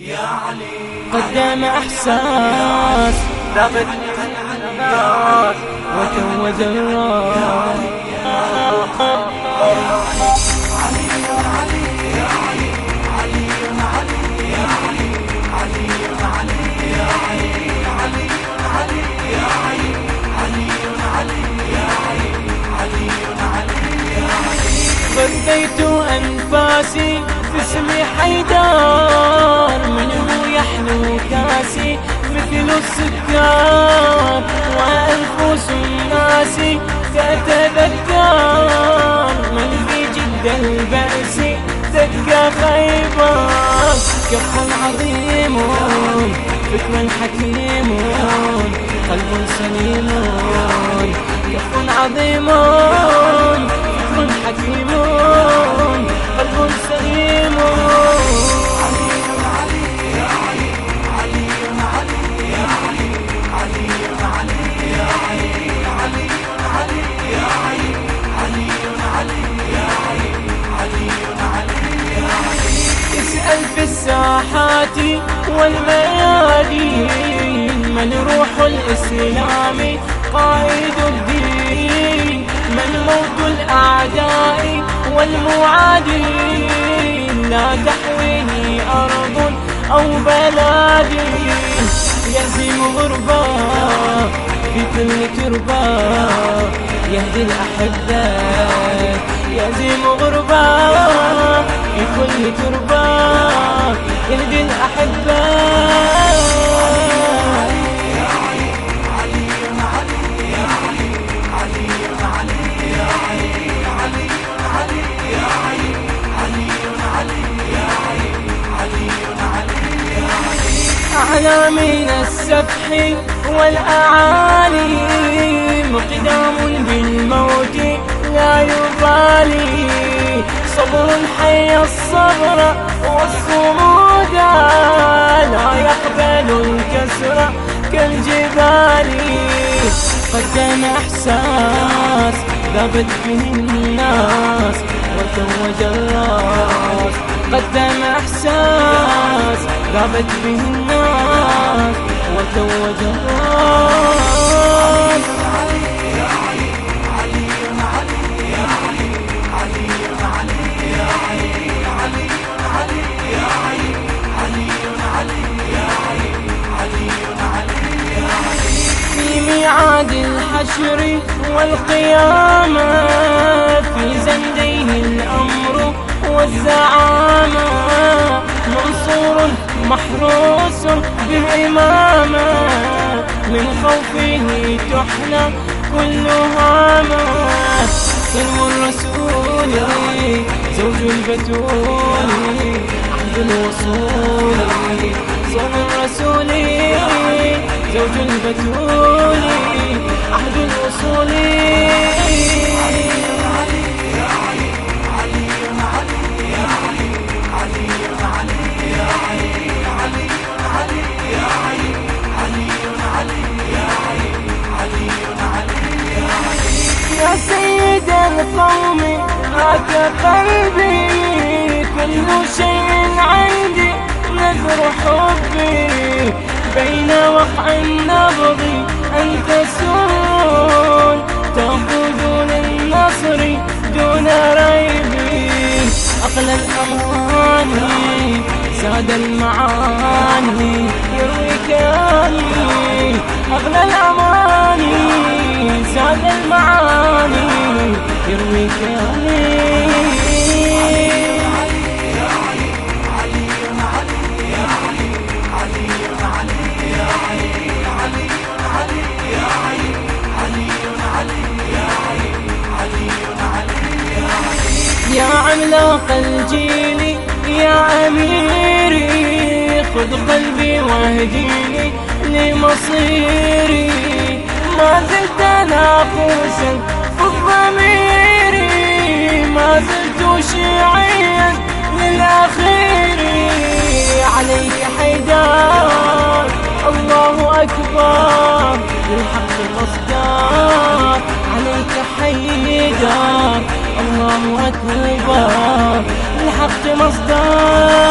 يا علي قدم إحساس ثبت الناس وتوج الراس غذيت أنفاسي في اسم حيدار خيبر كف عظيم فكر حكيم قلب سليم كف عظيم. الساحات والميادين من روح الإسلام قائد الدين من موت الأعداء والمعادين لا تحويه أرض أو بلادي يهزم غربا في كل تربة يهدي الأحبة يهزم غربا. من السفح والأعالي مقدام بالموت لا يبالي. صبر حي الصبر والصمود لا يقبل الكسر كالجبال. قدم إحساس ذبت به الناس وتوج الراس. قدم إحساس ذابت به الراس في ميعاد الحشر والقيامة في زنديه الأمر والزعامة. محروس بإمامة من خوفه تحنى كل هامة. سلم الرسول زوج البتول عهد الوصول. صوم الرسول زوج البتول عهد الوصول. يا سيد القوم هاك قلبي. كل شيء عندي نذر حبي. بين وقع النبض أنت سرون تأخذون النصر دون ريب. أقلى الأماني ساد المعاني يروي كاني أغلى الأماني. زاد المعاني يروي كاني يا عملاق الجيل يا أميري خذ قلبي واهديني لمصيري. ما زلت ناقوسا في الضمير ما زلت شيعيا للأخير عليك حيدار الله أكبر. للحق مصدر. عليك حيدار الله أكبر. الحق مصدر.